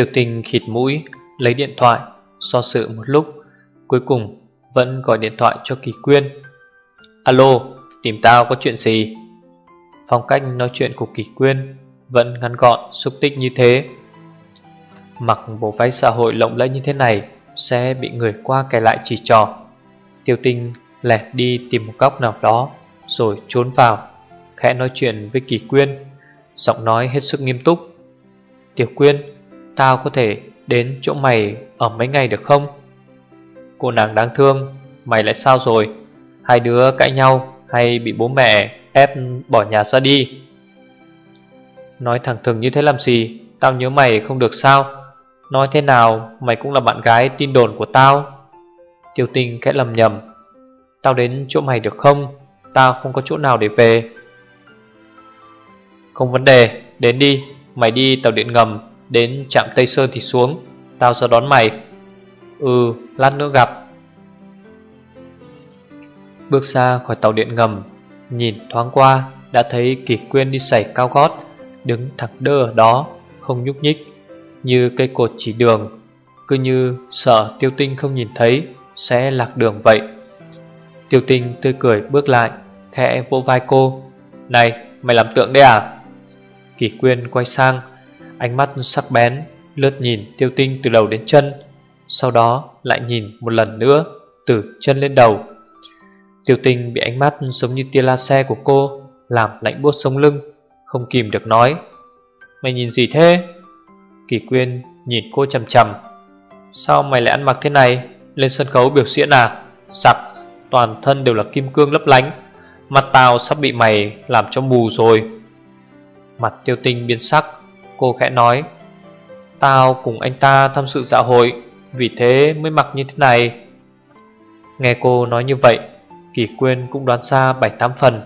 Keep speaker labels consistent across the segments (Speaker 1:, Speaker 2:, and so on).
Speaker 1: Tiểu tình khịt mũi, Lấy điện thoại So sự một lúc, Cuối cùng vẫn gọi điện thoại cho Kỳ Quyên. Alo, Tìm tao có chuyện gì? Phong cách nói chuyện của Kỳ Quyên Vẫn ngắn gọn, xúc tích như thế. Mặc bộ váy xã hội lộng lẫy như thế này Sẽ bị người qua kẻ lại chỉ trò Tiểu tinh lẹt đi tìm một góc nào đó Rồi trốn vào, Khẽ nói chuyện với Kỳ Quyên, Giọng nói hết sức nghiêm túc. Tiểu Quyên Tao có thể đến chỗ mày ở mấy ngày được không? Cô nàng đáng thương Mày lại sao rồi? Hai đứa cãi nhau hay bị bố mẹ ép bỏ nhà ra đi? Nói thẳng thừng như thế làm gì? Tao nhớ mày không được sao? Nói thế nào mày cũng là bạn gái tin đồn của tao Tiêu tình khẽ lầm nhầm Tao đến chỗ mày được không? Tao không có chỗ nào để về Không vấn đề, đến đi Mày đi tàu điện ngầm Đến trạm Tây Sơn thì xuống. Tao sẽ đón mày. Ừ lát nữa gặp. Bước ra khỏi tàu điện ngầm, Nhìn thoáng qua, Đã thấy kỳ quyên đi sảy cao gót, Đứng thẳng đơ ở đó, Không nhúc nhích, Như cây cột chỉ đường. Cứ như sợ tiêu tinh không nhìn thấy, Sẽ lạc đường vậy. Tiêu tinh tươi cười bước lại, Khẽ vỗ vai cô. Này, mày làm tượng đấy à? Kỳ quyên quay sang Ánh mắt sắc bén, Lướt nhìn tiêu tinh từ đầu đến chân, Sau đó lại nhìn một lần nữa Từ chân lên đầu. Tiêu tinh bị ánh mắt giống như tia laser của cô Làm lạnh buốt sống lưng, Không kìm được nói, Mày nhìn gì thế? Kỳ quyên nhìn cô chầm chầm Sao mày lại ăn mặc thế này? Lên sân khấu biểu diễn à? Sặc toàn thân đều là kim cương lấp lánh, Mặt tao sắp bị mày làm cho mù rồi. Mặt tiêu tinh biến sắc Cô khẽ nói, Tao cùng anh ta tham sự dạ hội, Vì thế mới mặc như thế này. Nghe cô nói như vậy, Kỳ quyên cũng đoán ra bảy tám phần.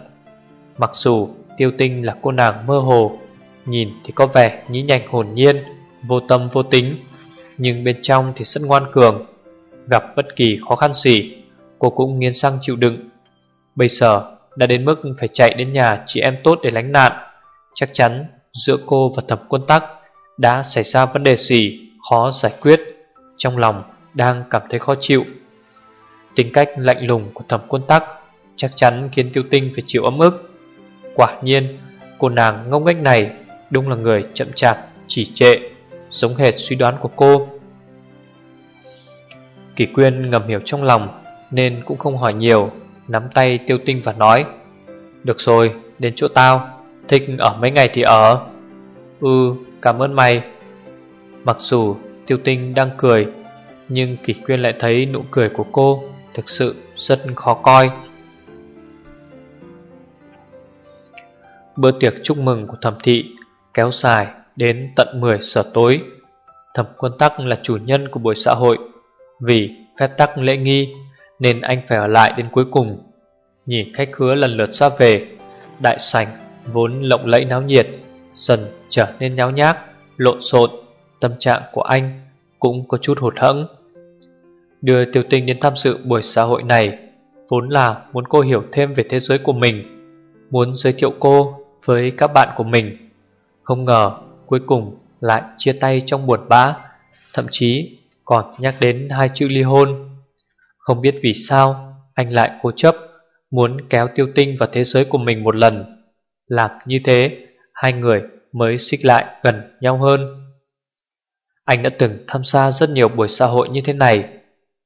Speaker 1: Mặc dù tiêu tinh là cô nàng mơ hồ, Nhìn thì có vẻ nhí nhảnh hồn nhiên, Vô tâm vô tính, Nhưng bên trong thì rất ngoan cường, Gặp bất kỳ khó khăn gì, Cô cũng nghiến răng chịu đựng. Bây giờ đã đến mức phải chạy đến nhà chị em tốt để lánh nạn, Chắc chắn giữa cô và thẩm quân tắc đã xảy ra vấn đề gì khó giải quyết, trong lòng đang cảm thấy khó chịu. Tính cách lạnh lùng của thẩm quân tắc chắc chắn khiến tiêu tinh phải chịu ấm ức. Quả nhiên, cô nàng ngông nghếch này đúng là người chậm chạp, chỉ trệ, giống hệt suy đoán của cô. Kỳ quyên ngầm hiểu trong lòng nên cũng không hỏi nhiều, nắm tay tiêu tinh và nói Được rồi, đến chỗ tao, thích ở mấy ngày thì ở. Ừ, cảm ơn mày. Mặc dù tiêu tinh đang cười Nhưng Kỳ Quyên lại thấy nụ cười của cô Thực sự rất khó coi. Bữa tiệc chúc mừng của thẩm thị Kéo dài đến tận 10 giờ tối. Thẩm quân tắc là chủ nhân của buổi xã hội. Vì phép tắc lễ nghi Nên anh phải ở lại đến cuối cùng. Nhìn khách khứa lần lượt ra về Đại sảnh vốn lộng lẫy náo nhiệt dần trở nên nháo nhác, lộn xộn, tâm trạng của anh cũng có chút hụt hẫng. Đưa Tiêu Tinh đến tham dự buổi xã hội này vốn là muốn cô hiểu thêm về thế giới của mình, muốn giới thiệu cô với các bạn của mình. Không ngờ cuối cùng lại chia tay trong buồn bã, thậm chí còn nhắc đến hai chữ ly hôn. Không biết vì sao anh lại cố chấp muốn kéo Tiêu Tinh vào thế giới của mình một lần. Làm như thế hai người mới xích lại gần nhau hơn. Anh đã từng tham gia rất nhiều buổi xã hội như thế này.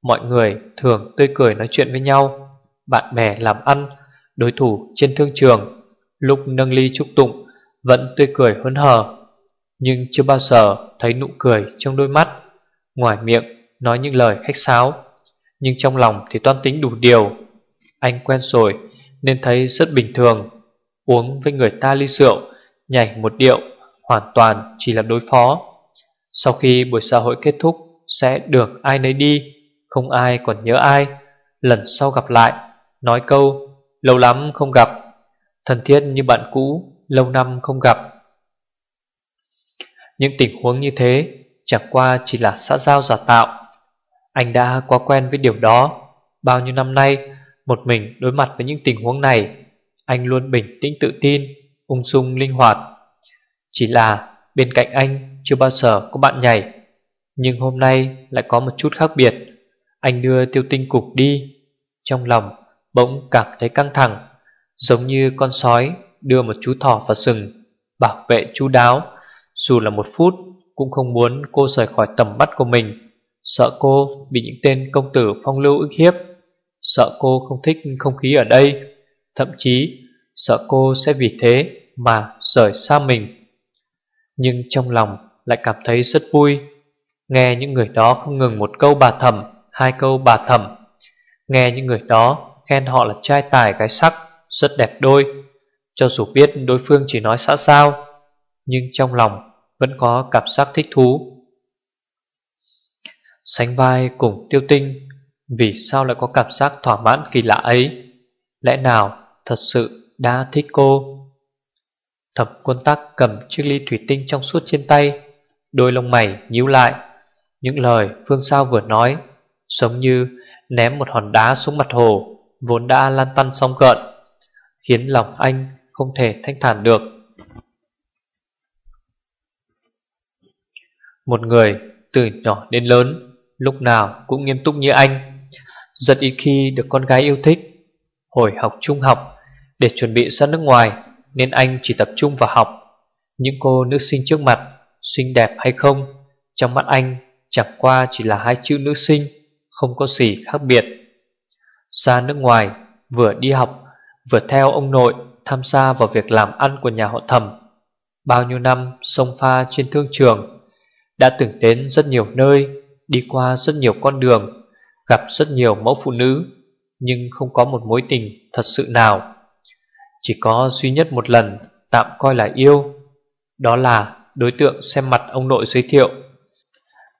Speaker 1: Mọi người thường tươi cười nói chuyện với nhau, bạn bè làm ăn, đối thủ trên thương trường, lúc nâng ly chúc tụng vẫn tươi cười hớn hở, nhưng chưa bao giờ thấy nụ cười trong đôi mắt, ngoài miệng nói những lời khách sáo, nhưng trong lòng thì toan tính đủ điều. Anh quen rồi nên thấy rất bình thường Uống với người ta ly rượu, Nhảy một điệu, Hoàn toàn chỉ là đối phó. Sau khi buổi xã hội kết thúc, Sẽ được ai nấy đi, Không ai còn nhớ ai. Lần sau gặp lại, Nói câu, Lâu lắm không gặp. Thân thiết như bạn cũ, Lâu năm không gặp. Những tình huống như thế Chẳng qua chỉ là xã giao giả tạo. Anh đã quá quen với điều đó. Bao nhiêu năm nay, Một mình đối mặt với những tình huống này anh luôn bình tĩnh tự tin, Ung dung linh hoạt. Chỉ là bên cạnh anh Chưa bao giờ có bạn nhảy, Nhưng hôm nay lại có một chút khác biệt. Anh đưa tiêu tinh cục đi, Trong lòng bỗng cảm thấy căng thẳng, Giống như con sói đưa một chú thỏ vào rừng, Bảo vệ chú đáo. Dù là một phút, cũng không muốn cô rời khỏi tầm mắt của mình. Sợ cô bị những tên công tử phong lưu ức hiếp. Sợ cô không thích không khí ở đây. Thậm chí sợ cô sẽ vì thế mà rời xa mình. Nhưng trong lòng lại cảm thấy rất vui, Nghe những người đó không ngừng một câu bà thầm, Hai câu bà thầm. Nghe những người đó khen họ là trai tài gái sắc, Rất đẹp đôi. Cho dù biết đối phương chỉ nói xã sao Nhưng trong lòng vẫn có cảm giác thích thú. Sánh vai cùng tiêu tinh, Vì sao lại có cảm giác thỏa mãn kỳ lạ ấy? Lẽ nào thật sự đã thích cô. Thập quân tắc cầm chiếc ly thủy tinh trong suốt trên tay, Đôi lông mày nhíu lại. Những lời Phương Sao vừa nói, Giống như ném một hòn đá xuống mặt hồ, Vốn đã lan tăn song cợn, Khiến lòng anh không thể thanh thản được. Một người từ nhỏ đến lớn, Lúc nào cũng nghiêm túc như anh, Rất ít khi được con gái yêu thích. Hồi học trung học để chuẩn bị ra nước ngoài Nên anh chỉ tập trung vào học. Những cô nữ sinh trước mặt Xinh đẹp hay không Trong mắt anh chẳng qua chỉ là hai chữ nữ sinh Không có gì khác biệt. Ra nước ngoài Vừa đi học Vừa theo ông nội tham gia vào việc làm ăn của nhà họ thẩm. Bao nhiêu năm sông pha trên thương trường đã từng đến rất nhiều nơi, đi qua rất nhiều con đường, gặp rất nhiều mẫu phụ nữ, nhưng không có một mối tình thật sự nào. Chỉ có duy nhất một lần tạm coi là yêu, đó là đối tượng xem mặt ông nội giới thiệu.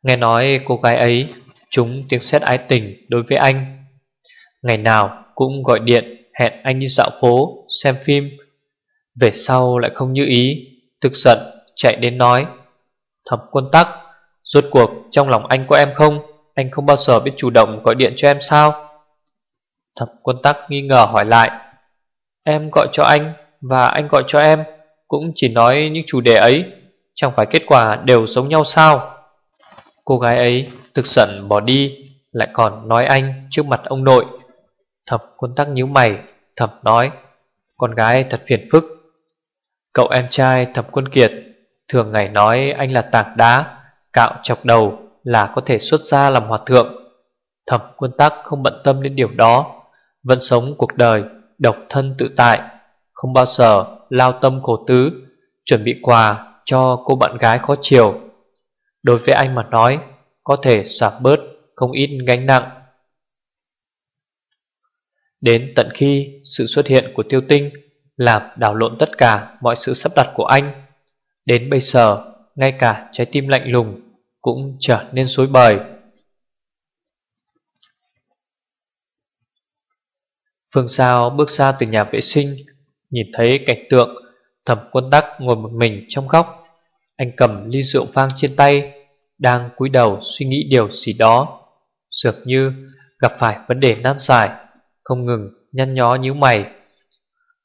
Speaker 1: Nghe nói cô gái ấy chúng tiếng xét ái tình đối với anh. Ngày nào cũng gọi điện hẹn anh đi dạo phố, xem phim. Về sau lại không như ý, tức giận chạy đến nói Thẩm quân tắc Rốt cuộc trong lòng anh có em không Anh không bao giờ biết chủ động gọi điện cho em sao Thẩm quân tắc nghi ngờ hỏi lại Em gọi cho anh Và anh gọi cho em Cũng chỉ nói những chủ đề ấy. Chẳng phải kết quả đều giống nhau sao? Cô gái ấy thực giận bỏ đi, Lại còn nói anh trước mặt ông nội. Thẩm quân tắc nhíu mày Thẩm nói, Con gái thật phiền phức. Cậu em trai thẩm quân kiệt Thường ngày nói anh là tảng đá, Cạo chọc đầu là có thể xuất ra làm hòa thượng. Thẩm quân tắc không bận tâm đến điều đó, Vẫn sống cuộc đời Độc thân tự tại, Không bao giờ lao tâm khổ tứ, Chuẩn bị quà cho cô bạn gái khó chiều Đối với anh mà nói, Có thể giảm bớt Không ít gánh nặng. Đến tận khi sự xuất hiện của tiêu tinh Làm đảo lộn tất cả mọi sự sắp đặt của anh, Đến bây giờ, Ngay cả trái tim lạnh lùng Cũng trở nên xối bời. Phương Sao bước ra từ nhà vệ sinh, Nhìn thấy cảnh tượng, Thẩm quân tắc ngồi một mình trong góc. Anh cầm ly rượu vang trên tay, Đang cúi đầu suy nghĩ điều gì đó. Dường như gặp phải vấn đề nan giải, Không ngừng nhăn nhó nhíu mày.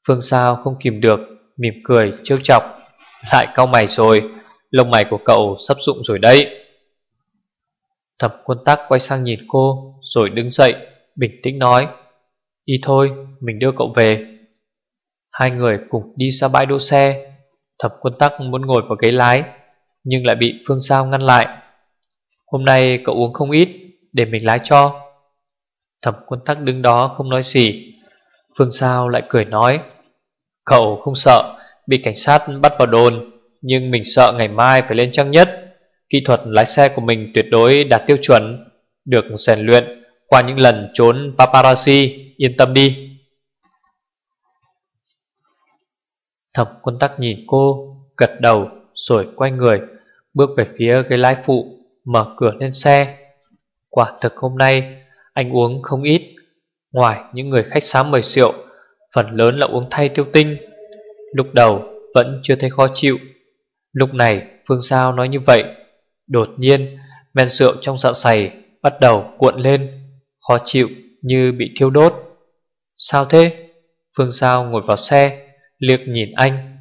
Speaker 1: Phương Sao không kìm được, Mỉm cười trêu chọc. Lại cau mày rồi, Lông mày của cậu sắp rụng rồi đấy. Thẩm quân tắc quay sang nhìn cô, Rồi đứng dậy, Bình tĩnh nói. Đi thôi, mình đưa cậu về. Hai người cùng đi ra bãi đỗ xe. Thập quân tắc muốn ngồi vào ghế lái, Nhưng lại bị Phương Sao ngăn lại. Hôm nay cậu uống không ít, Để mình lái cho. Thập quân tắc đứng đó không nói gì. Phương Sao lại cười nói, Cậu không sợ, Bị cảnh sát bắt vào đồn, Nhưng mình sợ ngày mai phải lên trang nhất. Kỹ thuật lái xe của mình tuyệt đối đạt tiêu chuẩn, Được rèn luyện qua những lần trốn paparazzi, Yên tâm đi. Thẩm quân tắc nhìn cô, Gật đầu, rồi quay người, Bước về phía ghế lái phụ, Mở cửa lên xe. Quả thực hôm nay, anh uống không ít. Ngoài những người khách sám mời rượu, Phần lớn là uống thay tiêu tinh. Lúc đầu vẫn chưa thấy khó chịu. Lúc này Phương Sao nói như vậy, Đột nhiên men rượu trong dạ dày Bắt đầu cuộn lên. Khó chịu như bị thiêu đốt. Sao thế? Phương giao ngồi vào xe, Liếc nhìn anh.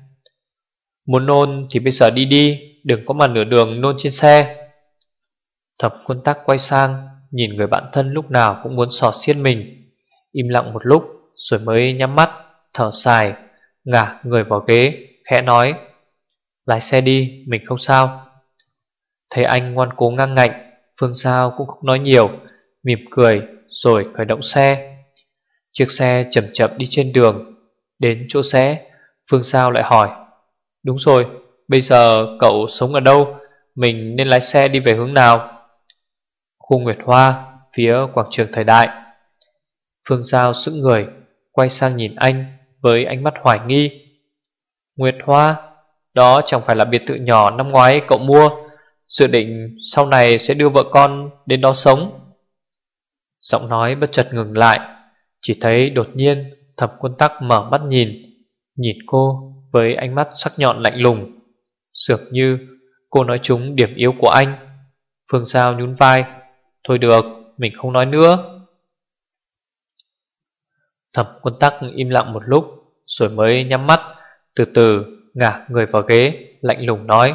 Speaker 1: Muốn nôn thì bây giờ đi đi, Đừng có mà nửa đường nôn trên xe. Thập quân tắc quay sang, Nhìn người bạn thân lúc nào cũng muốn sò xiết mình. Im lặng một lúc, Rồi mới nhắm mắt, Thở dài, Ngả người vào ghế, Khẽ nói, Lái xe đi, mình không sao. Thấy anh ngoan cố ngang ngạnh, Phương giao cũng không nói nhiều Mỉm cười rồi khởi động xe. Chiếc xe chậm chậm đi trên đường, Đến chỗ xe, Phương Sao lại hỏi, Đúng rồi, Bây giờ cậu sống ở đâu? Mình nên lái xe đi về hướng nào? Khu Nguyệt Hoa, Phía quảng trường thời đại. Phương Giao sững người, Quay sang nhìn anh Với ánh mắt hoài nghi. Nguyệt Hoa, Đó chẳng phải là biệt thự nhỏ năm ngoái cậu mua. Dự định sau này sẽ đưa vợ con đến đó sống. Giọng nói bất chợt ngừng lại Chỉ thấy đột nhiên thẩm quân tắc mở mắt nhìn Nhìn cô với ánh mắt sắc nhọn lạnh lùng. Dường như cô nói chúng điểm yếu của anh. Phương Giao nhún vai Thôi được, mình không nói nữa. Thẩm quân tắc im lặng một lúc Rồi mới nhắm mắt Từ từ ngả người vào ghế Lạnh lùng nói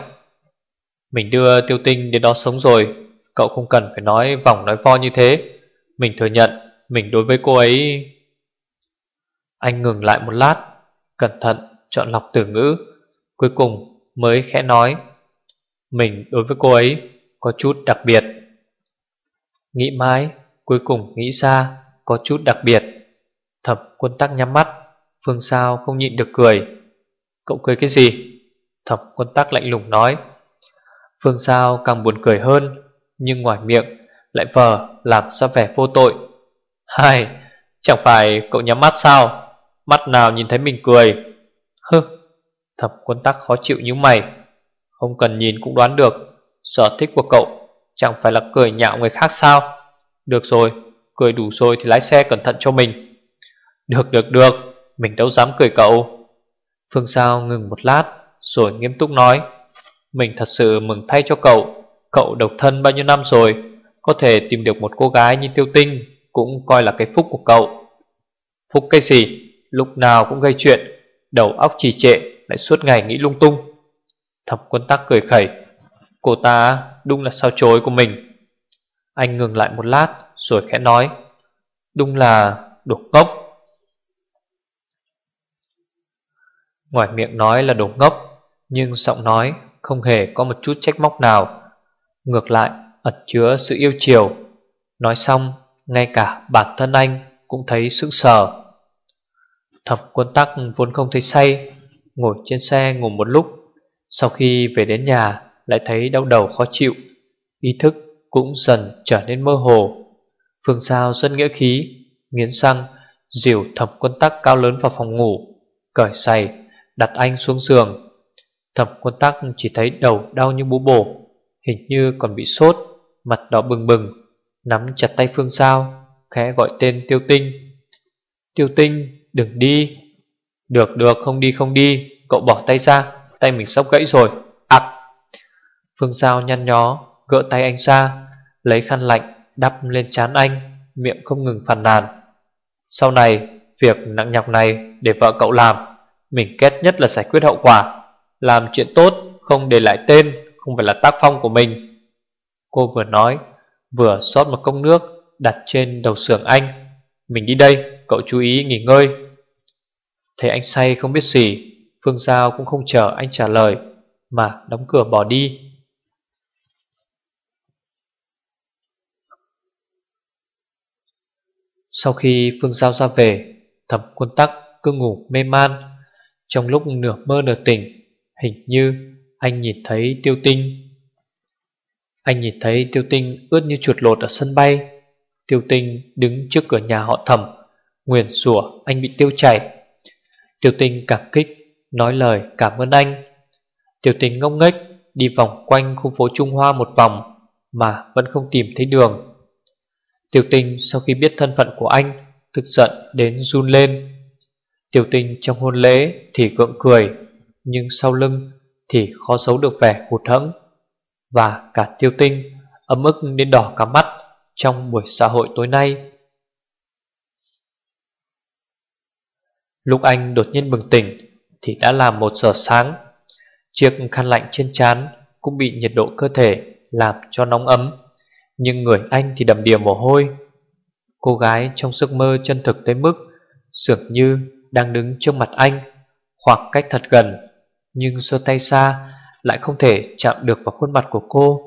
Speaker 1: Mình đưa tiêu tinh đến đó sống rồi Cậu không cần phải nói vòng nói vo như thế. Mình thừa nhận, Mình đối với cô ấy. Anh ngừng lại một lát, Cẩn thận chọn lọc từ ngữ, Cuối cùng mới khẽ nói, Mình đối với cô ấy Có chút đặc biệt. Nghĩ mãi, Cuối cùng nghĩ ra, Có chút đặc biệt. Thập quân tắc nhắm mắt, Phương Sao không nhịn được cười. Cậu cười cái gì? Thập quân tắc lạnh lùng nói, Phương Sao càng buồn cười hơn, Nhưng ngoài miệng lại vờ làm ra vẻ vô tội. Hai Chẳng phải cậu nhắm mắt sao? Mắt nào nhìn thấy mình cười? Hừ, Thập quân tắc khó chịu như mày. Không cần nhìn cũng đoán được, Sở thích của cậu Chẳng phải là cười nhạo người khác sao? Được rồi, Cười đủ rồi thì lái xe cẩn thận cho mình. Được được được, Mình đâu dám cười cậu. Phương Sao ngừng một lát, Rồi nghiêm túc nói, Mình thật sự mừng thay cho cậu. Cậu độc thân bao nhiêu năm rồi? Có thể tìm được một cô gái như tiêu tinh Cũng coi là cái phúc của cậu. Phúc cái gì? Lúc nào cũng gây chuyện, Đầu óc trì trệ, Lại suốt ngày nghĩ lung tung. Thập quân tắc cười khẩy, Cô ta đúng là sao chối của mình. Anh ngừng lại một lát Rồi khẽ nói, Đúng là đồ ngốc. Ngoài miệng nói là đồ ngốc, Nhưng giọng nói không hề có một chút trách móc nào. Ngược lại ẩn chứa sự yêu chiều. Nói xong, Ngay cả bản thân anh cũng thấy sững sờ. Thập quân tắc vốn không thấy say, Ngồi trên xe ngủ một lúc. Sau khi về đến nhà, Lại thấy đau đầu khó chịu. Ý thức cũng dần trở nên mơ hồ. Phương Sao rất nghĩa khí, Nghiến răng, Dìu thập quân tắc cao lớn vào phòng ngủ, Cởi giày, Đặt anh xuống giường. Thập quân tắc chỉ thấy đầu đau như bú bổ. Hình như còn bị sốt, Mặt đỏ bừng bừng, Nắm chặt tay Phương Sao Khẽ gọi tên Tiêu Tinh. Tiêu Tinh, Đừng đi. Được được, không đi không đi, Cậu bỏ tay ra, Tay mình sắp gãy rồi. Ặc Phương Sao nhăn nhó, Gỡ tay anh ra, Lấy khăn lạnh, đắp lên chán anh, Miệng không ngừng phàn nàn. Sau này, việc nặng nhọc này Để vợ cậu làm, Mình kết nhất là giải quyết hậu quả, Làm chuyện tốt, không để lại tên. Không phải là tác phong của mình. Cô vừa nói, Vừa xót một cốc nước Đặt trên đầu sườn anh. Mình đi đây, cậu chú ý nghỉ ngơi. Thấy anh say không biết gì, Phương Giao cũng không chờ anh trả lời, Mà đóng cửa bỏ đi. Sau khi Phương Giao ra về, Thẩm quân tắc cứ ngủ mê man. Trong lúc nửa mơ nửa tỉnh, Hình như anh nhìn thấy tiêu tinh. Anh nhìn thấy tiêu tinh ướt như chuột lột ở sân bay. Tiêu tinh đứng trước cửa nhà họ thẩm. Nguyền rủa anh bị tiêu chảy. Tiêu tinh cảm kích, Nói lời cảm ơn anh. Tiểu tình ngông nghếch, Đi vòng quanh khu phố Trung Hoa một vòng, Mà vẫn không tìm thấy đường. Tiểu tình sau khi biết thân phận của anh, Tức giận đến run lên. Tiểu tình trong hôn lễ Thì gượng cười, Nhưng sau lưng thì khó xấu được vẻ hụt hẫng Và cả tiêu tinh Ấm ức đến đỏ cả mắt Trong buổi xã hội tối nay. Lúc anh đột nhiên bừng tỉnh Thì đã là một giờ sáng. Chiếc khăn lạnh trên trán Cũng bị nhiệt độ cơ thể Làm cho nóng ấm, Nhưng người anh thì đầm đìa mồ hôi. Cô gái trong giấc mơ chân thực tới mức Dường như đang đứng trước mặt anh, Khoảng cách thật gần. Nhưng sơ tay xa Lại không thể chạm được vào khuôn mặt của cô.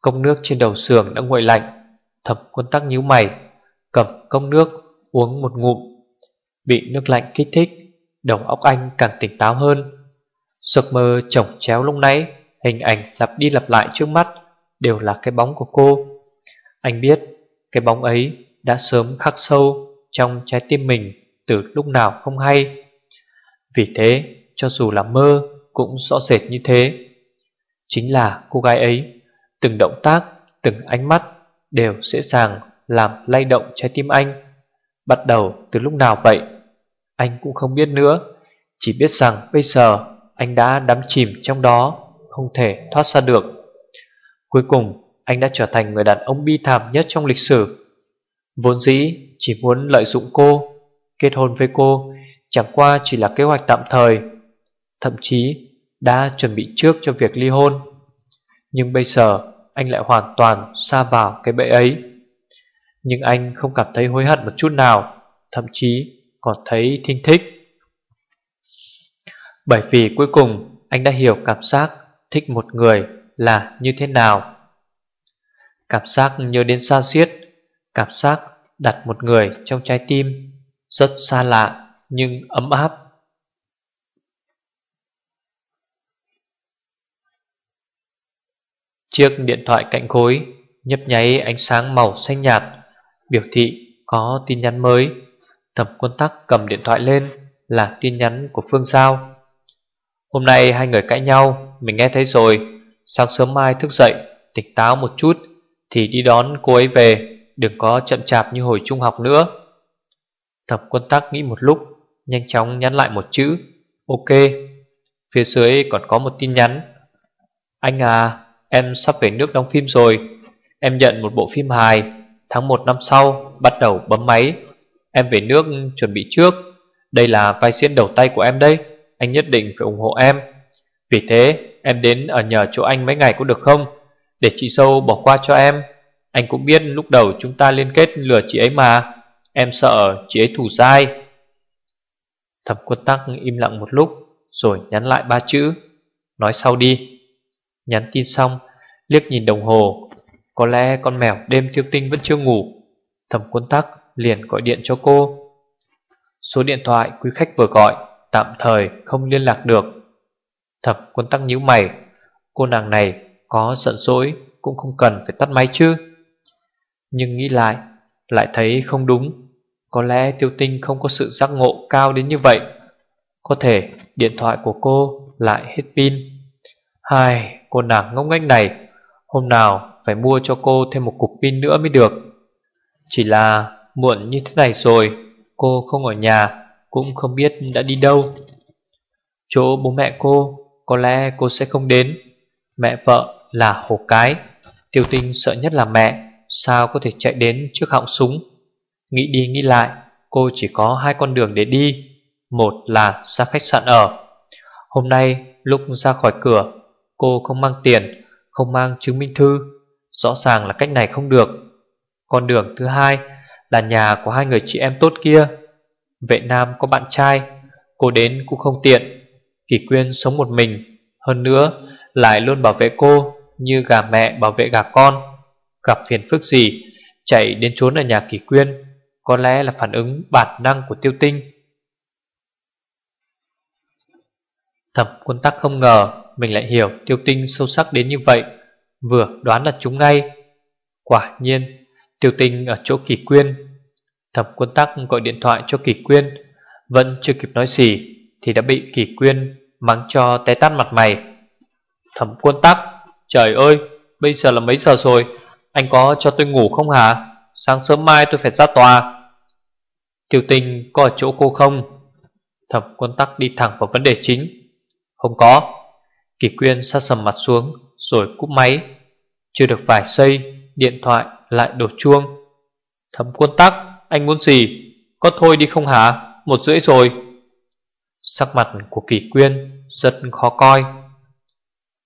Speaker 1: Công nước trên đầu sườn đã nguội lạnh Thẩm quân tắc nhíu mày, Cầm công nước uống một ngụm. Bị nước lạnh kích thích, Đầu óc anh càng tỉnh táo hơn. Giấc mơ chồng chéo lúc nãy, Hình ảnh lặp đi lặp lại trước mắt Đều là cái bóng của cô. Anh biết cái bóng ấy Đã sớm khắc sâu Trong trái tim mình từ lúc nào không hay. Vì thế cho dù là mơ Cũng rõ rệt như thế. Chính là cô gái ấy Từng động tác, từng ánh mắt Đều dễ dàng làm lay động trái tim anh. Bắt đầu từ lúc nào vậy? Anh cũng không biết nữa. Chỉ biết rằng bây giờ Anh đã đắm chìm trong đó Không thể thoát ra được. Cuối cùng anh đã trở thành người đàn ông bi thảm nhất trong lịch sử. Vốn dĩ chỉ muốn lợi dụng cô Kết hôn với cô Chẳng qua chỉ là kế hoạch tạm thời. Thậm chí đã chuẩn bị trước cho việc ly hôn. Nhưng bây giờ, anh lại hoàn toàn xa vào cái bẫy ấy. Nhưng anh không cảm thấy hối hận một chút nào, Thậm chí còn thấy thinh thích. Bởi vì cuối cùng, anh đã hiểu cảm giác thích một người là như thế nào. Cảm giác nhớ đến xa xiết Cảm giác đặt một người trong trái tim Rất xa lạ nhưng ấm áp. Chiếc điện thoại cạnh khối nhấp nháy ánh sáng màu xanh nhạt. Biểu thị có tin nhắn mới. Thẩm quân tắc cầm điện thoại lên, Là tin nhắn của Phương Giao. Hôm nay hai người cãi nhau, Mình nghe thấy rồi. Sáng sớm mai thức dậy, Tỉnh táo một chút, Thì đi đón cô ấy về, Đừng có chậm chạp như hồi trung học nữa. Thẩm quân tắc nghĩ một lúc, Nhanh chóng nhắn lại một chữ, Ok. Phía dưới còn có một tin nhắn, Anh à Em sắp về nước đóng phim rồi. Em nhận một bộ phim hài. Tháng 1 năm sau, bắt đầu bấm máy. Em về nước chuẩn bị trước. Đây là vai diễn đầu tay của em đây Anh nhất định phải ủng hộ em. Vì thế, em đến ở nhờ chỗ anh mấy ngày có được không? Để chị sâu bỏ qua cho em. Anh cũng biết lúc đầu chúng ta liên kết lừa chị ấy mà. Em sợ chị ấy thủ dai. Thẩm quân tắc im lặng một lúc, Rồi nhắn lại ba chữ. Nói sau đi. Nhắn tin xong Liếc nhìn đồng hồ. Có lẽ con mèo đêm tiêu tinh vẫn chưa ngủ. Thẩm quân tắc liền gọi điện cho cô. Số điện thoại quý khách vừa gọi Tạm thời không liên lạc được. Thẩm quân tắc nhíu mày. Cô nàng này có giận dỗi Cũng không cần phải tắt máy chứ. Nhưng nghĩ lại Lại thấy không đúng. Có lẽ tiêu tinh không có sự giác ngộ cao đến như vậy. Có thể điện thoại của cô lại hết pin. Hai, cô nàng ngốc nghếch này Hôm nào phải mua cho cô thêm một cục pin nữa mới được. Chỉ là muộn như thế này rồi, Cô không ở nhà, Cũng không biết đã đi đâu. Chỗ bố mẹ cô, Có lẽ cô sẽ không đến. Mẹ vợ là hồ cái, Tiêu tinh sợ nhất là mẹ, Sao có thể chạy đến trước họng súng? Nghĩ đi nghĩ lại, Cô chỉ có hai con đường để đi. Một là ra khách sạn ở. Hôm nay lúc ra khỏi cửa, Cô không mang tiền không mang chứng minh thư. Rõ ràng là cách này không được. Con đường thứ hai là nhà của hai người chị em tốt kia. Vệ Nam có bạn trai, Cô đến cũng không tiện. Kỳ Quyên sống một mình, Hơn nữa lại luôn bảo vệ cô Như gà mẹ bảo vệ gà con. Gặp phiền phức gì, Chạy đến trốn ở nhà Kỳ Quyên, Có lẽ là phản ứng bản năng của tiêu tinh. Thẩm quân tắc không ngờ mình lại hiểu tiêu tinh sâu sắc đến như vậy, Vừa đoán là chúng ngay. Quả nhiên, Tiêu tinh ở chỗ kỳ quyên. Thẩm quân tắc gọi điện thoại cho kỳ quyên, Vẫn chưa kịp nói gì Thì đã bị kỳ quyên mắng cho té tắt mặt mày. Thẩm quân tắc, Trời ơi, bây giờ là mấy giờ rồi? Anh có cho tôi ngủ không hả? Sáng sớm mai tôi phải ra tòa. Tiêu tinh có ở chỗ cô không? Thẩm quân tắc đi thẳng vào vấn đề chính. Không có. Kỳ quyên sát sầm mặt xuống, Rồi cúp máy. Chưa được vài giây, Điện thoại lại đổ chuông. Thấm quân tắc, Anh muốn gì? Có thôi đi không hả? Một rưỡi rồi. Sắc mặt của kỳ quyên rất khó coi.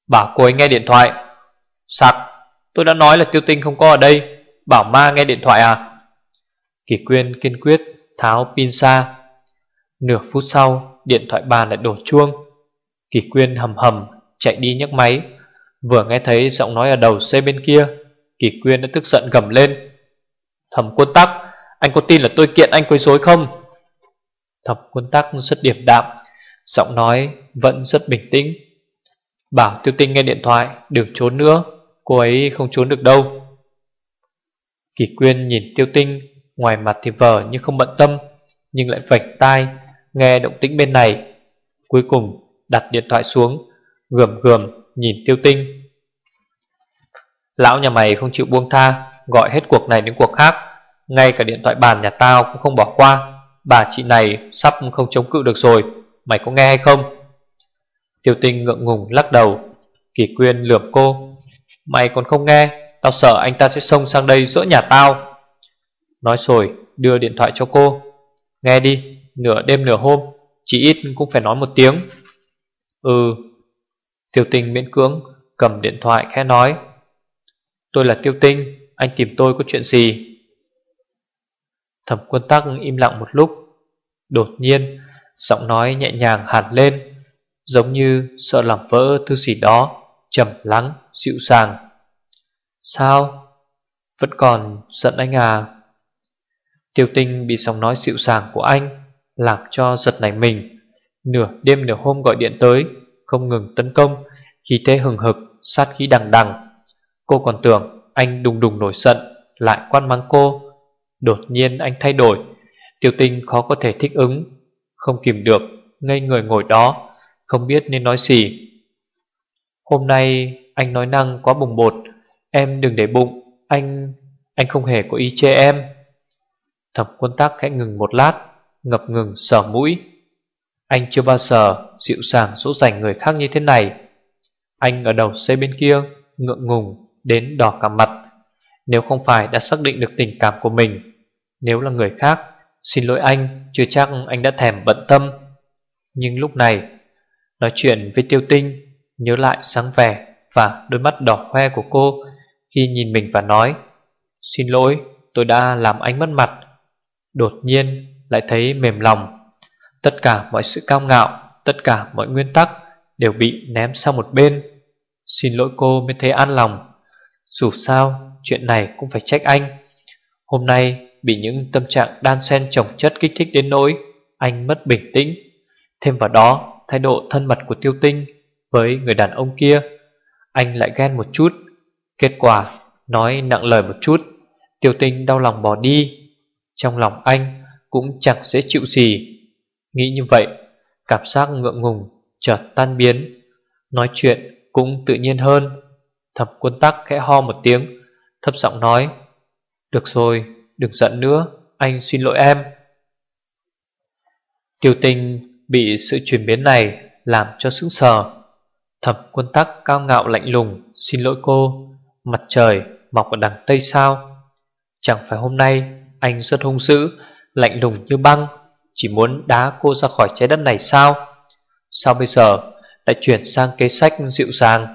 Speaker 1: Bảo cô ấy nghe điện thoại. Sặc Tôi đã nói là tiêu tinh không có ở đây. Bảo ma nghe điện thoại à? Kỳ quyên kiên quyết tháo pin xa Nửa phút sau, Điện thoại bàn lại đổ chuông. Kỳ quyên hầm hầm chạy đi nhấc máy. Vừa nghe thấy giọng nói ở đầu xe bên kia, Kỳ quyên đã tức giận gầm lên. Thẩm quân tắc, Anh có tin là tôi kiện anh quấy rối không? Thẩm quân tắc rất điềm đạm, Giọng nói vẫn rất bình tĩnh. Bảo tiêu tinh nghe điện thoại, Đừng trốn nữa, Cô ấy không trốn được đâu. Kỳ quyên nhìn tiêu tinh, Ngoài mặt thì vờ như không bận tâm, Nhưng lại vạch tai, Nghe động tĩnh bên này. Cuối cùng đặt điện thoại xuống. Gườm gườm, nhìn tiêu tinh. Lão nhà mày không chịu buông tha, Gọi hết cuộc này đến cuộc khác. Ngay cả điện thoại bàn nhà tao cũng không bỏ qua. Bà chị này sắp không chống cự được rồi, Mày có nghe hay không? Tiêu tinh ngượng ngùng lắc đầu Kỳ quyên lườm cô. Mày còn không nghe, Tao sợ anh ta sẽ xông sang đây giữa nhà tao. Nói rồi, đưa điện thoại cho cô. Nghe đi, Nửa đêm nửa hôm, Chỉ ít cũng phải nói một tiếng. Ừ Tiêu tinh miễn cưỡng Cầm điện thoại khẽ nói Tôi là tiêu tinh Anh tìm tôi có chuyện gì Thẩm quân tắc im lặng một lúc Đột nhiên Giọng nói nhẹ nhàng hẳn lên Giống như sợ làm vỡ thứ gì đó trầm lắng, dịu dàng Sao? Vẫn còn giận anh à? Tiêu tinh bị giọng nói dịu dàng của anh Làm cho giật nảy mình Nửa đêm nửa hôm gọi điện tới không ngừng tấn công Khí thế hừng hực, sát khí đằng đằng. Cô còn tưởng anh đùng đùng nổi giận Lại quan mắng cô. Đột nhiên anh thay đổi Tiêu tinh khó có thể thích ứng Không kìm được Ngây người ngồi đó Không biết nên nói gì. Hôm nay anh nói năng quá bùng bột Em đừng để bụng Anh... anh không hề có ý chê em. Thẩm quân tắc khẽ ngừng một lát Ngập ngừng sờ mũi. Anh chưa bao giờ dịu dàng dỗ dành người khác như thế này. Anh ở đầu xe bên kia, Ngượng ngùng, đến đỏ cả mặt. Nếu không phải đã xác định được tình cảm của mình, Nếu là người khác, Xin lỗi anh, Chưa chắc anh đã thèm bận tâm. Nhưng lúc này, Nói chuyện với tiêu tinh, Nhớ lại sáng vẻ Và đôi mắt đỏ hoe của cô Khi nhìn mình và nói, Xin lỗi, tôi đã làm anh mất mặt. Đột nhiên, lại thấy mềm lòng. Tất cả mọi sự cao ngạo Tất cả mọi nguyên tắc Đều bị ném sang một bên. Xin lỗi cô mới thấy an lòng. Dù sao, chuyện này cũng phải trách anh. Hôm nay bị những tâm trạng đan xen chồng chất kích thích đến nỗi Anh mất bình tĩnh. Thêm vào đó, thái độ thân mật của tiêu tinh Với người đàn ông kia, Anh lại ghen một chút. Kết quả, nói nặng lời một chút. Tiêu tinh đau lòng bỏ đi. Trong lòng anh cũng chẳng dễ chịu gì. Nghĩ như vậy Cảm giác ngượng ngùng chợt tan biến. Nói chuyện cũng tự nhiên hơn. Thập quân tắc khẽ ho một tiếng, Thấp giọng nói, Được rồi, đừng giận nữa, Anh xin lỗi em. Tiêu tình bị sự chuyển biến này Làm cho sững sờ. Thập quân tắc cao ngạo lạnh lùng, Xin lỗi cô, Mặt trời mọc ở đằng Tây sao? Chẳng phải hôm nay Anh rất hung dữ, Lạnh lùng như băng chỉ muốn đá cô ra khỏi trái đất này sao? Sao bây giờ Lại chuyển sang kế sách dịu dàng?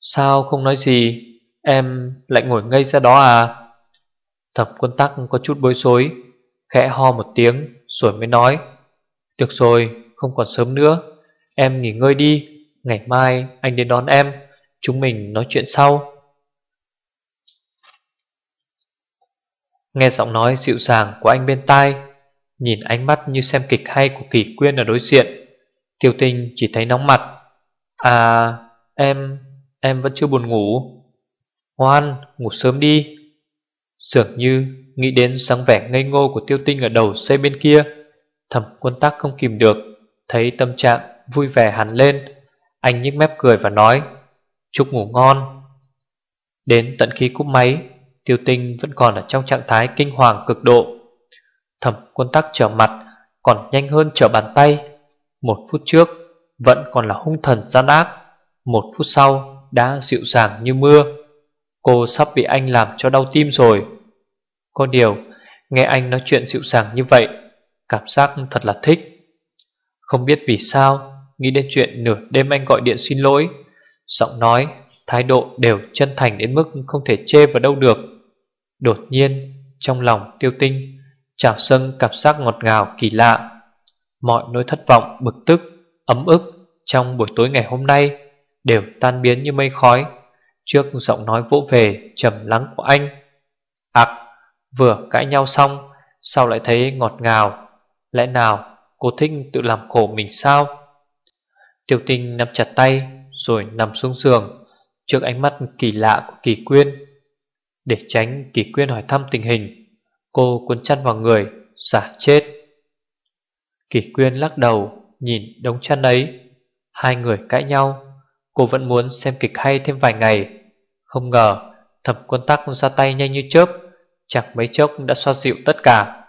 Speaker 1: Sao không nói gì? Em lại ngồi ngây ra đó à? Thẩm quân tắc có chút bối rối, Khẽ ho một tiếng Rồi mới nói, Được rồi, không còn sớm nữa. Em nghỉ ngơi đi, Ngày mai anh đến đón em, Chúng mình nói chuyện sau. Nghe giọng nói dịu dàng của anh bên tai Nhìn ánh mắt như xem kịch hay của kỳ quyên ở đối diện, Tiêu tinh chỉ thấy nóng mặt. À em Em vẫn chưa buồn ngủ. Ngoan, ngủ sớm đi. Dường như nghĩ đến sáng vẻ ngây ngô của tiêu tinh ở đầu xe bên kia Thẩm quân tắc không kìm được, Thấy tâm trạng vui vẻ hẳn lên. Anh nhếch mép cười và nói, Chúc ngủ ngon. Đến tận khi cúp máy, Tiêu tinh vẫn còn ở trong trạng thái kinh hoàng cực độ. Thẩm quân tắc trở mặt, Còn nhanh hơn trở bàn tay. Một phút trước, Vẫn còn là hung thần gian ác. Một phút sau, đã dịu dàng như mưa. Cô sắp bị anh làm cho đau tim rồi. Có điều, Nghe anh nói chuyện dịu dàng như vậy, Cảm giác thật là thích. Không biết vì sao, Nghĩ đến chuyện nửa đêm anh gọi điện xin lỗi, Giọng nói, Thái độ đều chân thành đến mức không thể chê vào đâu được. Đột nhiên, Trong lòng tiêu tinh Trào sân cảm giác ngọt ngào kỳ lạ. Mọi nỗi thất vọng, bực tức, ấm ức Trong buổi tối ngày hôm nay Đều tan biến như mây khói. Trước giọng nói vỗ về trầm lắng của anh Ặc Vừa cãi nhau xong Sao lại thấy ngọt ngào? Lẽ nào cô thích tự làm khổ mình sao? Tiêu tinh nắm chặt tay Rồi nằm xuống giường Trước ánh mắt kỳ lạ của kỳ quyên Để tránh kỳ quyên hỏi thăm tình hình. Cô cuốn chăn vào người, Giả chết. Kỳ quyên lắc đầu, Nhìn đống chăn ấy. Hai người cãi nhau. Cô vẫn muốn xem kịch hay thêm vài ngày. Không ngờ, thẩm quân tắc ra tay nhanh như chớp, Chẳng mấy chốc đã xoa dịu tất cả.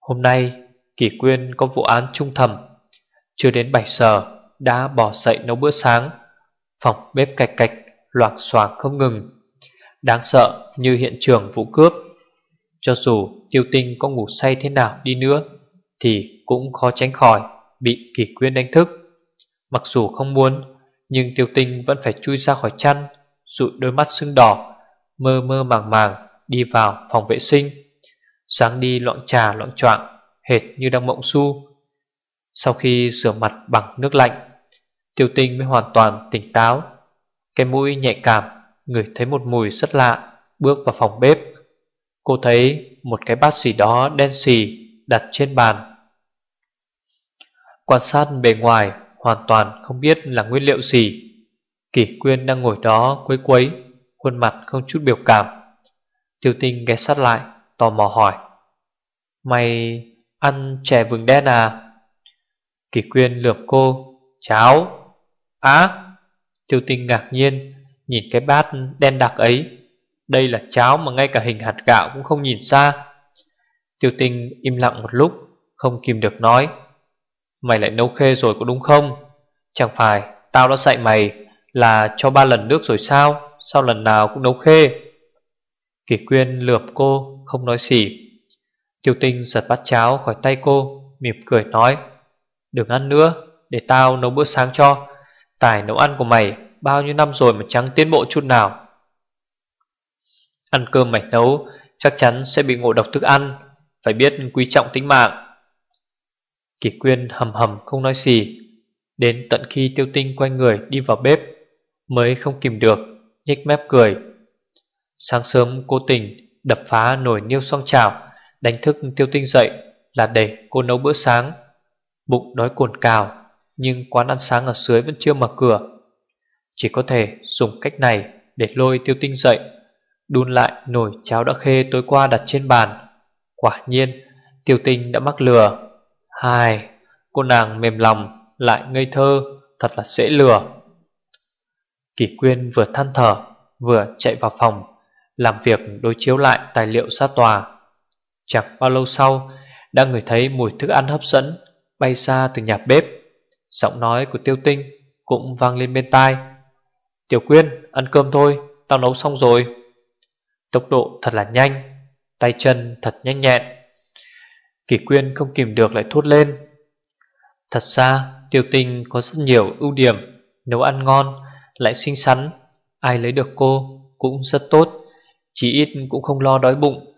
Speaker 1: Hôm nay Kỳ Quyên có vụ án trung thẩm. Chưa đến 7 giờ, Đã bỏ dậy nấu bữa sáng. Phòng bếp cạch cạch, Loảng xoảng không ngừng. Đáng sợ như hiện trường vụ cướp. Cho dù tiêu tinh có ngủ say thế nào đi nữa, Thì cũng khó tránh khỏi Bị Kỳ Quyên đánh thức. Mặc dù không muốn, Nhưng tiêu tinh vẫn phải chui ra khỏi chăn, Dụi đôi mắt sưng đỏ, Mơ mơ màng màng đi vào phòng vệ sinh. Sáng đi loạn trà loạn choạng, Hệt như đang mộng su Sau khi rửa mặt bằng nước lạnh, Tiêu tinh mới hoàn toàn tỉnh táo. Cái mũi nhạy cảm, Ngửi thấy một mùi rất lạ, Bước vào phòng bếp. Cô thấy một cái bát xì đó đen xì Đặt trên bàn. Quan sát bề ngoài Hoàn toàn không biết là nguyên liệu gì. Kỷ quyên đang ngồi đó quấy quấy, Khuôn mặt không chút biểu cảm. Tiêu tinh ghé sát lại, Tò mò hỏi, Mày ăn chè vừng đen à? Kỷ quyên lượm cô, Cháo. Á? Tiêu tinh ngạc nhiên Nhìn cái bát đen đặc ấy. Đây là cháo mà ngay cả hình hạt gạo cũng không nhìn ra. Tiêu tinh im lặng một lúc, Không kìm được nói. Mày lại nấu khê rồi có đúng không? Chẳng phải tao đã dạy mày Là cho ba lần nước rồi sao? Sao lần nào cũng nấu khê? Kỳ quyên lượm cô, Không nói gì. Tiêu tinh giật bát cháo khỏi tay cô, Mỉm cười nói, Đừng ăn nữa, để tao nấu bữa sáng cho. Tài nấu ăn của mày Bao nhiêu năm rồi mà chẳng tiến bộ chút nào. Ăn cơm mạch nấu, Chắc chắn sẽ bị ngộ độc thức ăn, Phải biết quý trọng tính mạng. Kỳ quyên hầm hầm không nói gì, Đến tận khi tiêu tinh quay người đi vào bếp, Mới không kìm được, nhếch mép cười. Sáng sớm, cô tình đập phá nồi niêu song chảo, Đánh thức tiêu tinh dậy là để cô nấu bữa sáng. Bụng đói cồn cào, Nhưng quán ăn sáng ở dưới vẫn chưa mở cửa. Chỉ có thể dùng cách này để lôi tiêu tinh dậy. Đun lại nồi cháo đã khê tối qua đặt trên bàn. Quả nhiên, Tiểu tinh đã mắc lừa. Hai, Cô nàng mềm lòng, lại ngây thơ, Thật là dễ lừa. Kỳ quyên vừa than thở, Vừa chạy vào phòng, Làm việc đối chiếu lại tài liệu xa tòa. Chẳng bao lâu sau, Đã ngửi thấy mùi thức ăn hấp dẫn Bay xa từ nhà bếp. Giọng nói của tiêu tinh Cũng vang lên bên tai. Tiểu quyên, ăn cơm thôi, Tao nấu xong rồi. Tốc độ thật là nhanh, Tay chân thật nhanh nhẹn. Kỷ quyên không kìm được lại thốt lên. Thật ra, tiêu tinh có rất nhiều ưu điểm, Nấu ăn ngon, Lại xinh xắn, Ai lấy được cô cũng rất tốt Chỉ ít cũng không lo đói bụng.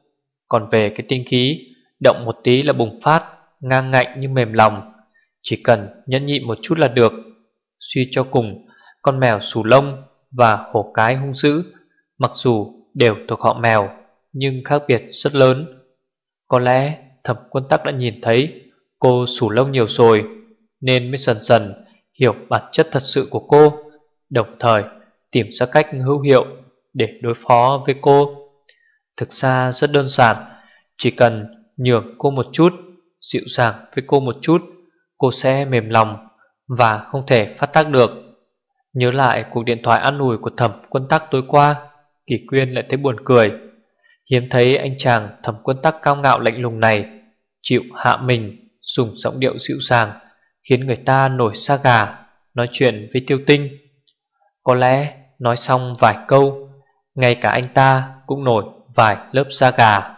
Speaker 1: Còn về cái tinh khí, Động một tí là bùng phát, Ngang ngạnh như mềm lòng. Chỉ cần nhẫn nhịn một chút là được. Suy cho cùng, Con mèo sù lông và hổ cái hung dữ, Mặc dù đều thuộc họ mèo, Nhưng khác biệt rất lớn. Có lẽ thẩm quân tắc đã nhìn thấy Cô sủ lông nhiều rồi, Nên mới dần dần hiểu bản chất thật sự của cô, Đồng thời tìm ra cách hữu hiệu Để đối phó với cô. Thực ra rất đơn giản, Chỉ cần nhường cô một chút, dịu dàng với cô một chút, Cô sẽ mềm lòng Và không thể phát tác được. Nhớ lại cuộc điện thoại an ủi của thẩm quân tắc tối qua Kỳ quyên lại thấy buồn cười. Hiếm thấy anh chàng thầm quân tắc cao ngạo lạnh lùng này, Chịu hạ mình, Dùng giọng điệu dịu dàng, Khiến người ta nổi xa gà, Nói chuyện với tiêu tinh. Có lẽ nói xong vài câu, Ngay cả anh ta cũng nổi vài lớp xa gà.